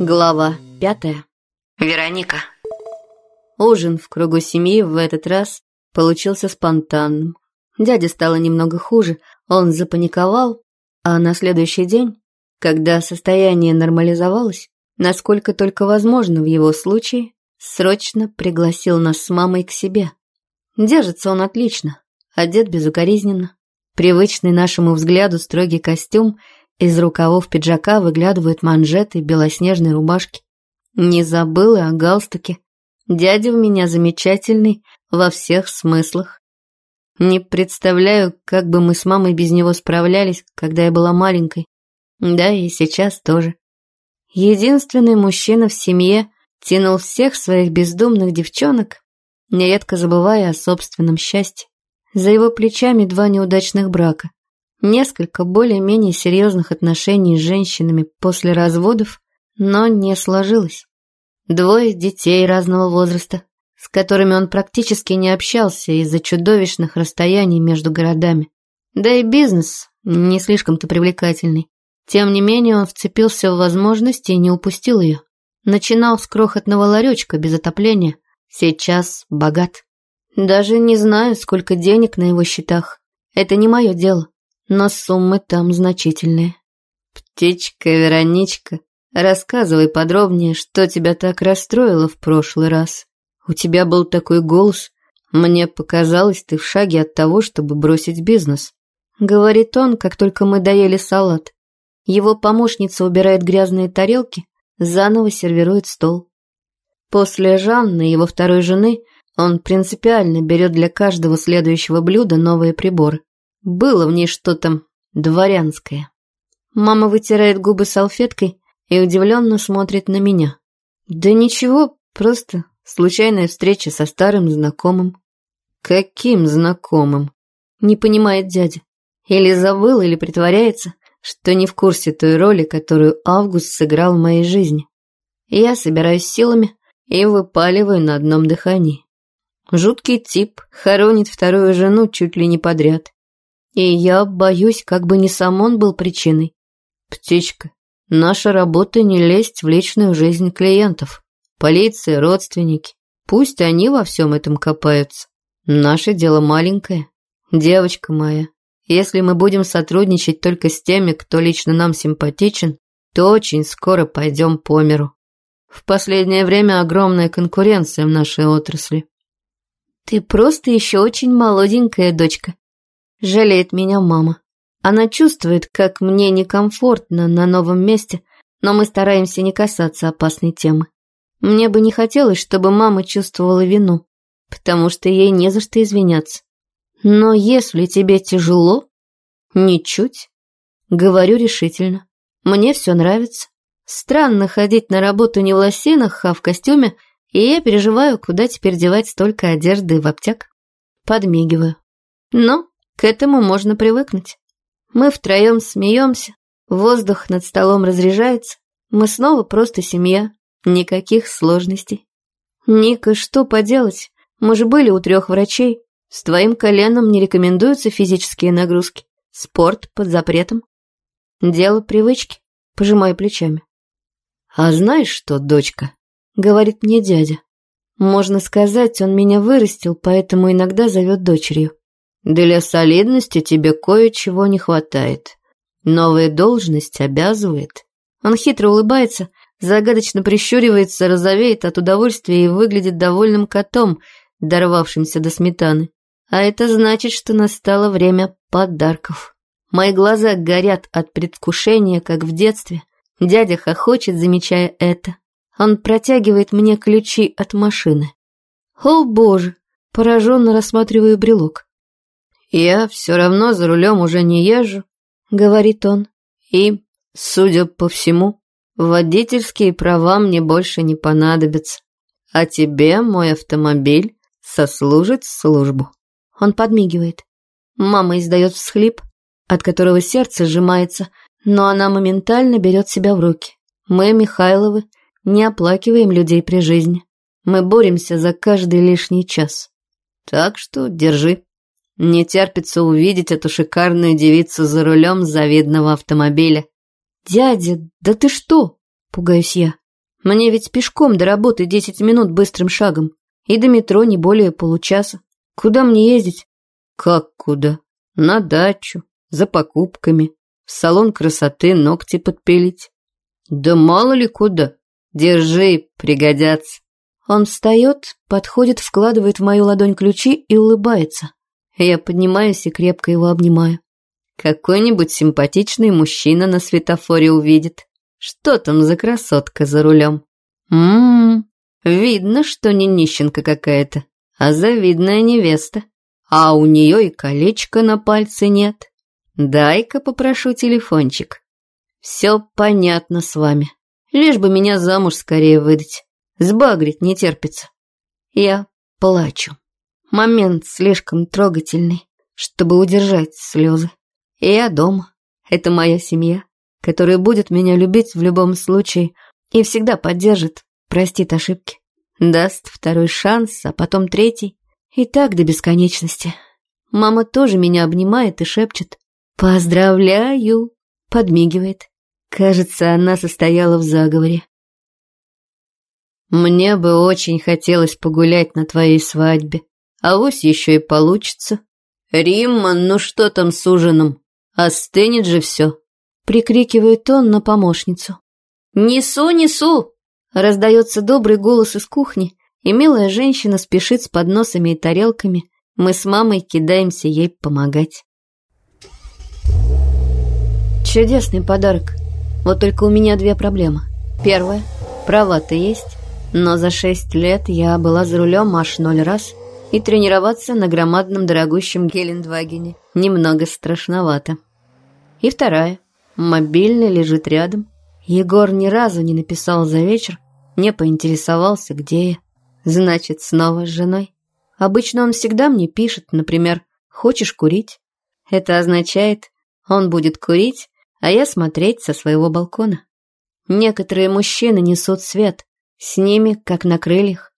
Глава пятая. Вероника. Ужин в кругу семьи в этот раз получился спонтанным. Дяде стало немного хуже, он запаниковал, а на следующий день, когда состояние нормализовалось, насколько только возможно в его случае, срочно пригласил нас с мамой к себе. Держится он отлично, одет безукоризненно. Привычный нашему взгляду строгий костюм – из рукавов пиджака выглядывают манжеты белоснежной рубашки. Не забыла о галстуке. Дядя у меня замечательный во всех смыслах. Не представляю, как бы мы с мамой без него справлялись, когда я была маленькой. Да, и сейчас тоже. Единственный мужчина в семье тянул всех своих бездумных девчонок, нередко забывая о собственном счастье. За его плечами два неудачных брака. Несколько более-менее серьезных отношений с женщинами после разводов, но не сложилось. Двое детей разного возраста, с которыми он практически не общался из-за чудовищных расстояний между городами. Да и бизнес не слишком-то привлекательный. Тем не менее он вцепился в возможности и не упустил ее. Начинал с крохотного ларечка без отопления, сейчас богат. Даже не знаю, сколько денег на его счетах. Это не мое дело но суммы там значительные. Птичка Вероничка, рассказывай подробнее, что тебя так расстроило в прошлый раз. У тебя был такой голос. Мне показалось, ты в шаге от того, чтобы бросить бизнес. Говорит он, как только мы доели салат. Его помощница убирает грязные тарелки, заново сервирует стол. После Жанны, его второй жены, он принципиально берет для каждого следующего блюда новые приборы. Было в ней что-то дворянское. Мама вытирает губы салфеткой и удивленно смотрит на меня. Да ничего, просто случайная встреча со старым знакомым. Каким знакомым? Не понимает дядя. Или забыл, или притворяется, что не в курсе той роли, которую Август сыграл в моей жизни. Я собираюсь силами и выпаливаю на одном дыхании. Жуткий тип хоронит вторую жену чуть ли не подряд. И я боюсь, как бы не сам он был причиной. Птичка, наша работа не лезть в личную жизнь клиентов. Полиция, родственники. Пусть они во всем этом копаются. Наше дело маленькое. Девочка моя, если мы будем сотрудничать только с теми, кто лично нам симпатичен, то очень скоро пойдем по миру. В последнее время огромная конкуренция в нашей отрасли. Ты просто еще очень молоденькая дочка, Жалеет меня мама. Она чувствует, как мне некомфортно на новом месте, но мы стараемся не касаться опасной темы. Мне бы не хотелось, чтобы мама чувствовала вину, потому что ей не за что извиняться. Но если тебе тяжело, ничуть. Говорю решительно. Мне все нравится. Странно ходить на работу не в лосинах, а в костюме, и я переживаю, куда теперь девать столько одежды в аптек. Подмигиваю. Но к этому можно привыкнуть. Мы втроем смеемся, воздух над столом разряжается, мы снова просто семья, никаких сложностей. Ника, что поделать? Мы же были у трех врачей. С твоим коленом не рекомендуются физические нагрузки. Спорт под запретом. Дело привычки, пожимаю плечами. А знаешь что, дочка? Говорит мне дядя. Можно сказать, он меня вырастил, поэтому иногда зовет дочерью. Для солидности тебе кое-чего не хватает. Новая должность обязывает. Он хитро улыбается, загадочно прищуривается, розовеет от удовольствия и выглядит довольным котом, дорвавшимся до сметаны. А это значит, что настало время подарков. Мои глаза горят от предвкушения, как в детстве. Дядя хохочет, замечая это. Он протягивает мне ключи от машины. О, боже! Пораженно рассматриваю брелок. «Я все равно за рулем уже не езжу», — говорит он. «И, судя по всему, водительские права мне больше не понадобятся. А тебе мой автомобиль сослужит службу». Он подмигивает. Мама издает всхлип, от которого сердце сжимается, но она моментально берет себя в руки. Мы, Михайловы, не оплакиваем людей при жизни. Мы боремся за каждый лишний час. Так что держи. Не терпится увидеть эту шикарную девицу за рулем завидного автомобиля. «Дядя, да ты что?» – пугаюсь я. Мне ведь пешком до работы десять минут быстрым шагом. И до метро не более получаса. Куда мне ездить? Как куда? На дачу, за покупками, в салон красоты ногти подпилить. Да мало ли куда. Держи, пригодятся. Он встает, подходит, вкладывает в мою ладонь ключи и улыбается. Я поднимаюсь и крепко его обнимаю. Какой-нибудь симпатичный мужчина на светофоре увидит. Что там за красотка за рулем? Ммм, видно, что не нищенка какая-то, а завидная невеста. А у нее и колечка на пальце нет. Дай-ка попрошу телефончик. Все понятно с вами. Лишь бы меня замуж скорее выдать. Сбагрить не терпится. Я плачу. Момент слишком трогательный, чтобы удержать слезы. Я дома. Это моя семья, которая будет меня любить в любом случае и всегда поддержит, простит ошибки. Даст второй шанс, а потом третий. И так до бесконечности. Мама тоже меня обнимает и шепчет «Поздравляю!» Подмигивает. Кажется, она состояла в заговоре. Мне бы очень хотелось погулять на твоей свадьбе. А вось еще и получится. Римма, ну что там с ужином? Остынет же все. Прикрикивает он на помощницу. «Несу, несу!» Раздается добрый голос из кухни, и милая женщина спешит с подносами и тарелками. Мы с мамой кидаемся ей помогать. Чудесный подарок. Вот только у меня две проблемы. Первая. Права-то есть, но за шесть лет я была за рулем аж ноль раз, и тренироваться на громадном дорогущем Гелендвагене немного страшновато. И вторая. Мобильный лежит рядом. Егор ни разу не написал за вечер, не поинтересовался, где я. Значит, снова с женой. Обычно он всегда мне пишет, например, «Хочешь курить?» Это означает, он будет курить, а я смотреть со своего балкона. Некоторые мужчины несут свет, с ними, как на крыльях.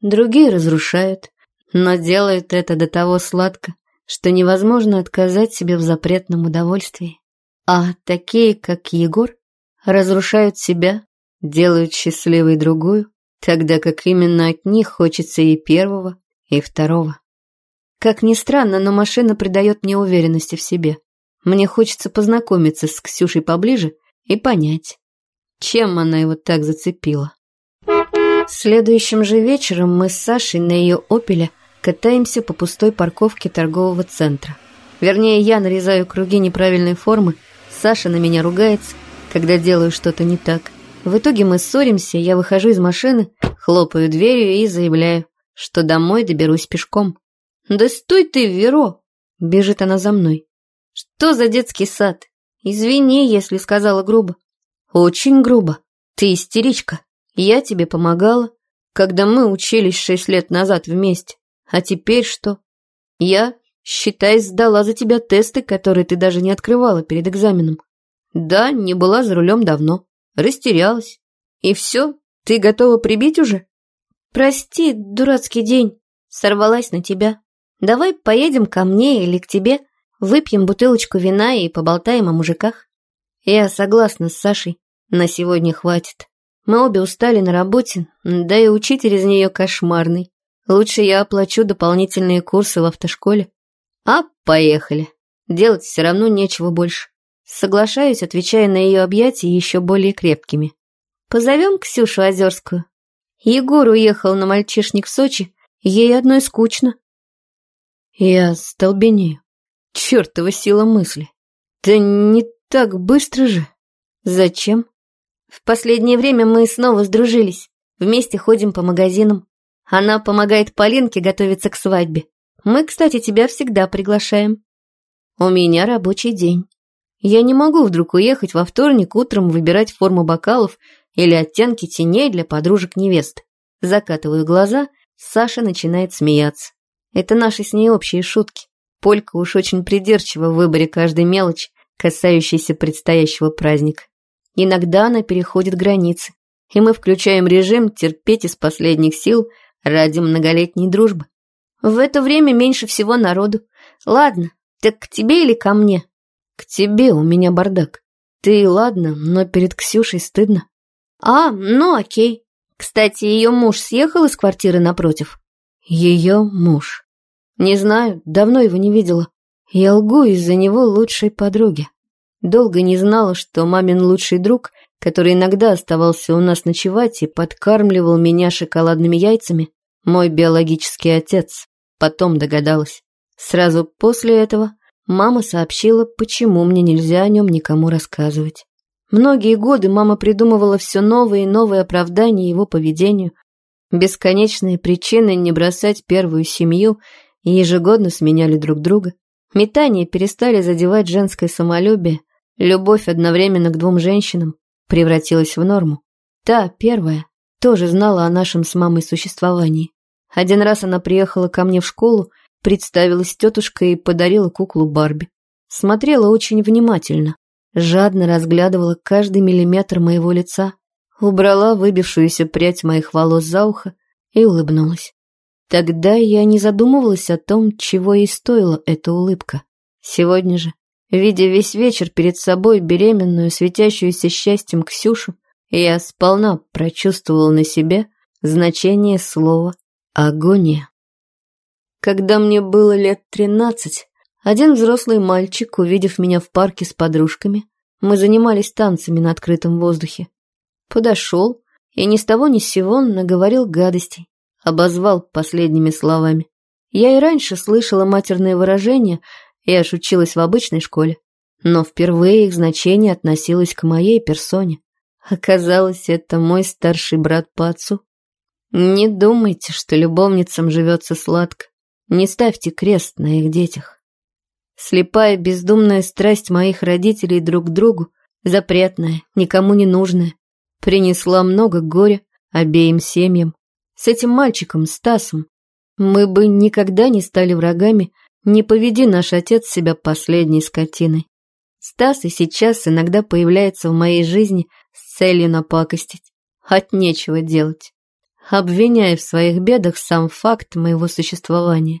Другие разрушают, но делают это до того сладко, что невозможно отказать себе в запретном удовольствии. А такие, как Егор, разрушают себя, делают счастливой другую, тогда как именно от них хочется и первого, и второго. Как ни странно, но машина придает мне уверенности в себе. Мне хочется познакомиться с Ксюшей поближе и понять, чем она его так зацепила. Следующим же вечером мы с Сашей на ее «Опеле» катаемся по пустой парковке торгового центра. Вернее, я нарезаю круги неправильной формы, Саша на меня ругается, когда делаю что-то не так. В итоге мы ссоримся, я выхожу из машины, хлопаю дверью и заявляю, что домой доберусь пешком. «Да стой ты, Веро!» — бежит она за мной. «Что за детский сад? Извини, если сказала грубо». «Очень грубо. Ты истеричка. Я тебе помогала, когда мы учились шесть лет назад вместе. А теперь что? Я, считай, сдала за тебя тесты, которые ты даже не открывала перед экзаменом. Да, не была за рулем давно. Растерялась. И все? Ты готова прибить уже? Прости, дурацкий день. Сорвалась на тебя. Давай поедем ко мне или к тебе, выпьем бутылочку вина и поболтаем о мужиках. Я согласна с Сашей. На сегодня хватит. Мы обе устали на работе, да и учитель из нее кошмарный. Лучше я оплачу дополнительные курсы в автошколе. А, поехали. Делать все равно нечего больше. Соглашаюсь, отвечая на ее объятия еще более крепкими. Позовем Ксюшу Озерскую. Егор уехал на мальчишник в Сочи, ей одной скучно. Я столбенею. Чертова сила мысли. Да не так быстро же. Зачем? В последнее время мы снова сдружились. Вместе ходим по магазинам. Она помогает Полинке готовиться к свадьбе. Мы, кстати, тебя всегда приглашаем. У меня рабочий день. Я не могу вдруг уехать во вторник утром выбирать форму бокалов или оттенки теней для подружек невесты. Закатываю глаза, Саша начинает смеяться. Это наши с ней общие шутки. Полька уж очень придирчива в выборе каждой мелочи, касающейся предстоящего праздника. Иногда она переходит границы, и мы включаем режим терпеть из последних сил ради многолетней дружбы. В это время меньше всего народу. Ладно, так к тебе или ко мне? К тебе у меня бардак. Ты ладно, но перед Ксюшей стыдно. А, ну окей. Кстати, ее муж съехал из квартиры напротив. Ее муж. Не знаю, давно его не видела. Я лгу из-за него лучшей подруги. Долго не знала, что мамин лучший друг, который иногда оставался у нас ночевать и подкармливал меня шоколадными яйцами, мой биологический отец. Потом догадалась. Сразу после этого мама сообщила, почему мне нельзя о нем никому рассказывать. Многие годы мама придумывала все новые и новые оправдания его поведению, бесконечные причины не бросать первую семью и ежегодно сменяли друг друга. Метания перестали задевать женское самолюбие, любовь одновременно к двум женщинам превратилась в норму. Та, первая, тоже знала о нашем с мамой существовании. Один раз она приехала ко мне в школу, представилась тетушкой и подарила куклу Барби. Смотрела очень внимательно, жадно разглядывала каждый миллиметр моего лица, убрала выбившуюся прядь моих волос за ухо и улыбнулась. Тогда я не задумывалась о том, чего ей стоила эта улыбка. Сегодня же, видя весь вечер перед собой беременную, светящуюся счастьем Ксюшу, я сполна прочувствовала на себе значение слова «агония». Когда мне было лет тринадцать, один взрослый мальчик, увидев меня в парке с подружками, мы занимались танцами на открытом воздухе, подошел и ни с того ни с сего наговорил гадостей обозвал последними словами. Я и раньше слышала матерные выражения, я аж училась в обычной школе, но впервые их значение относилось к моей персоне. Оказалось, это мой старший брат по отцу. Не думайте, что любовницам живется сладко. Не ставьте крест на их детях. Слепая бездумная страсть моих родителей друг к другу, запретная, никому не нужная, принесла много горя обеим семьям с этим мальчиком, Стасом. Мы бы никогда не стали врагами, не поведи наш отец себя последней скотиной. Стас и сейчас иногда появляется в моей жизни с целью напакостить. От нечего делать. Обвиняя в своих бедах сам факт моего существования.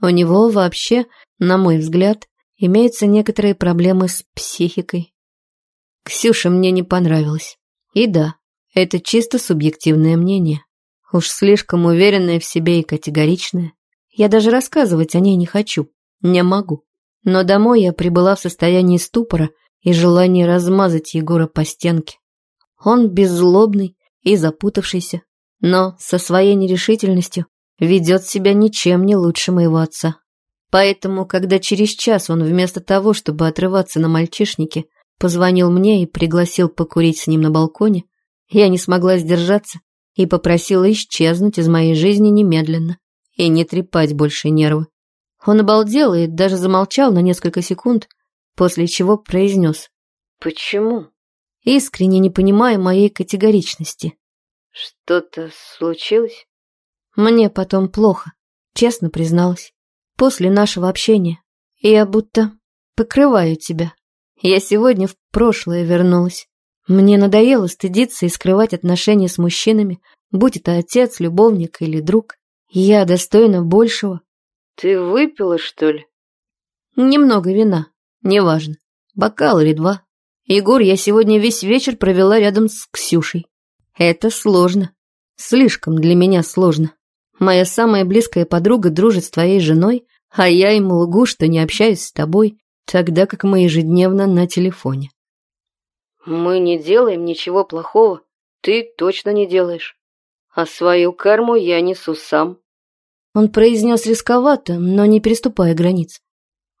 У него вообще, на мой взгляд, имеются некоторые проблемы с психикой. Ксюша мне не понравилась. И да, это чисто субъективное мнение. Уж слишком уверенная в себе и категоричная. Я даже рассказывать о ней не хочу, не могу. Но домой я прибыла в состоянии ступора и желания размазать Егора по стенке. Он беззлобный и запутавшийся, но со своей нерешительностью ведет себя ничем не лучше моего отца. Поэтому, когда через час он вместо того, чтобы отрываться на мальчишнике, позвонил мне и пригласил покурить с ним на балконе, я не смогла сдержаться и попросила исчезнуть из моей жизни немедленно и не трепать больше нервы. Он обалдел и даже замолчал на несколько секунд, после чего произнес «Почему?» Искренне не понимая моей категоричности. «Что-то случилось?» Мне потом плохо, честно призналась. После нашего общения я будто покрываю тебя. Я сегодня в прошлое вернулась. Мне надоело стыдиться и скрывать отношения с мужчинами, будь это отец, любовник или друг. Я достойна большего. Ты выпила, что ли? Немного вина, неважно. Бокал или два. Егор, я сегодня весь вечер провела рядом с Ксюшей. Это сложно. Слишком для меня сложно. Моя самая близкая подруга дружит с твоей женой, а я ему лгу, что не общаюсь с тобой, тогда как мы ежедневно на телефоне. Мы не делаем ничего плохого. Ты точно не делаешь. А свою карму я несу сам. Он произнес рисковато, но не переступая границ.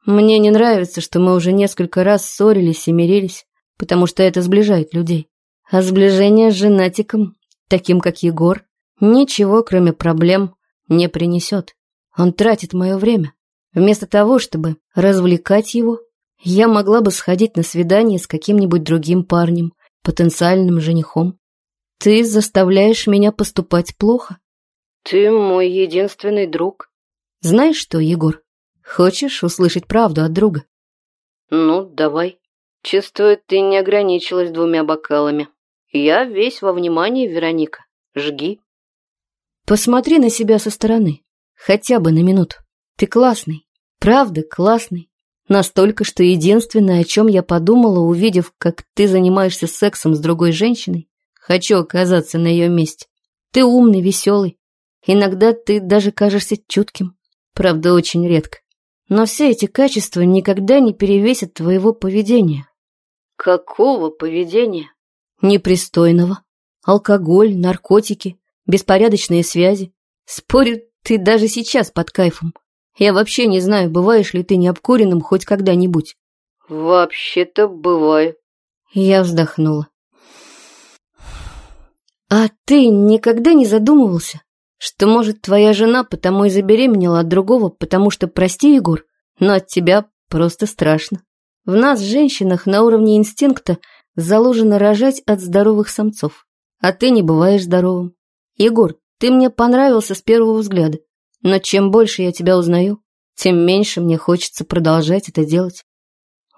Мне не нравится, что мы уже несколько раз ссорились и мирились, потому что это сближает людей. А сближение с женатиком, таким как Егор, ничего, кроме проблем, не принесет. Он тратит мое время. Вместо того, чтобы развлекать его, я могла бы сходить на свидание с каким-нибудь другим парнем, потенциальным женихом. Ты заставляешь меня поступать плохо. Ты мой единственный друг. Знаешь что, Егор, хочешь услышать правду от друга? Ну, давай. Чувствую, ты не ограничилась двумя бокалами. Я весь во внимании, Вероника. Жги. Посмотри на себя со стороны. Хотя бы на минуту. Ты классный. Правда, классный. Настолько, что единственное, о чем я подумала, увидев, как ты занимаешься сексом с другой женщиной, хочу оказаться на ее месте. Ты умный, веселый. Иногда ты даже кажешься чутким. Правда, очень редко. Но все эти качества никогда не перевесят твоего поведения. Какого поведения? Непристойного. Алкоголь, наркотики, беспорядочные связи. Спорю, ты даже сейчас под кайфом. Я вообще не знаю, бываешь ли ты необкуренным хоть когда-нибудь. Вообще-то бываю. Я вздохнула. А ты никогда не задумывался, что, может, твоя жена потому и забеременела от другого, потому что, прости, Егор, но от тебя просто страшно. В нас, женщинах, на уровне инстинкта заложено рожать от здоровых самцов. А ты не бываешь здоровым. Егор, ты мне понравился с первого взгляда. Но чем больше я тебя узнаю, тем меньше мне хочется продолжать это делать.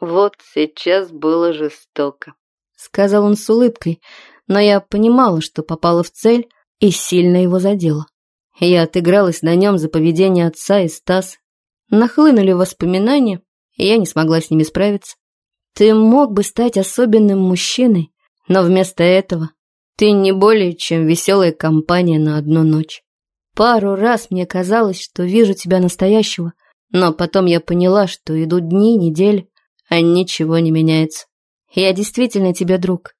Вот сейчас было жестоко, сказал он с улыбкой, но я понимала, что попала в цель и сильно его задела. Я отыгралась на нем за поведение отца и Стас. Нахлынули воспоминания, и я не смогла с ними справиться. Ты мог бы стать особенным мужчиной, но вместо этого ты не более чем веселая компания на одну ночь. Пару раз мне казалось, что вижу тебя настоящего, но потом я поняла, что идут дни, недели, а ничего не меняется. Я действительно тебе друг.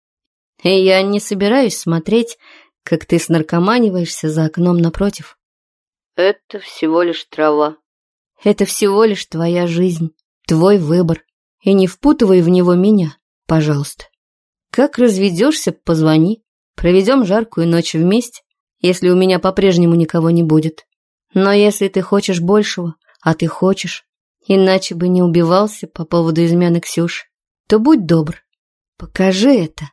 И я не собираюсь смотреть, как ты снаркоманиваешься за окном напротив. Это всего лишь трава. Это всего лишь твоя жизнь, твой выбор. И не впутывай в него меня, пожалуйста. Как разведешься, позвони. Проведем жаркую ночь вместе, если у меня по-прежнему никого не будет. Но если ты хочешь большего, а ты хочешь, иначе бы не убивался по поводу измены Ксюши, то будь добр, покажи это.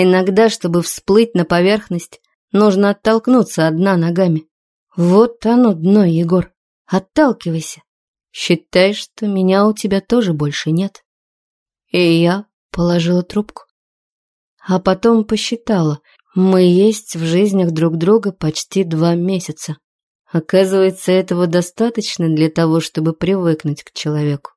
Иногда, чтобы всплыть на поверхность, нужно оттолкнуться одна ногами. Вот оно дно, Егор. Отталкивайся. Считай, что меня у тебя тоже больше нет. И я положила трубку. А потом посчитала, мы есть в жизнях друг друга почти два месяца. Оказывается, этого достаточно для того, чтобы привыкнуть к человеку.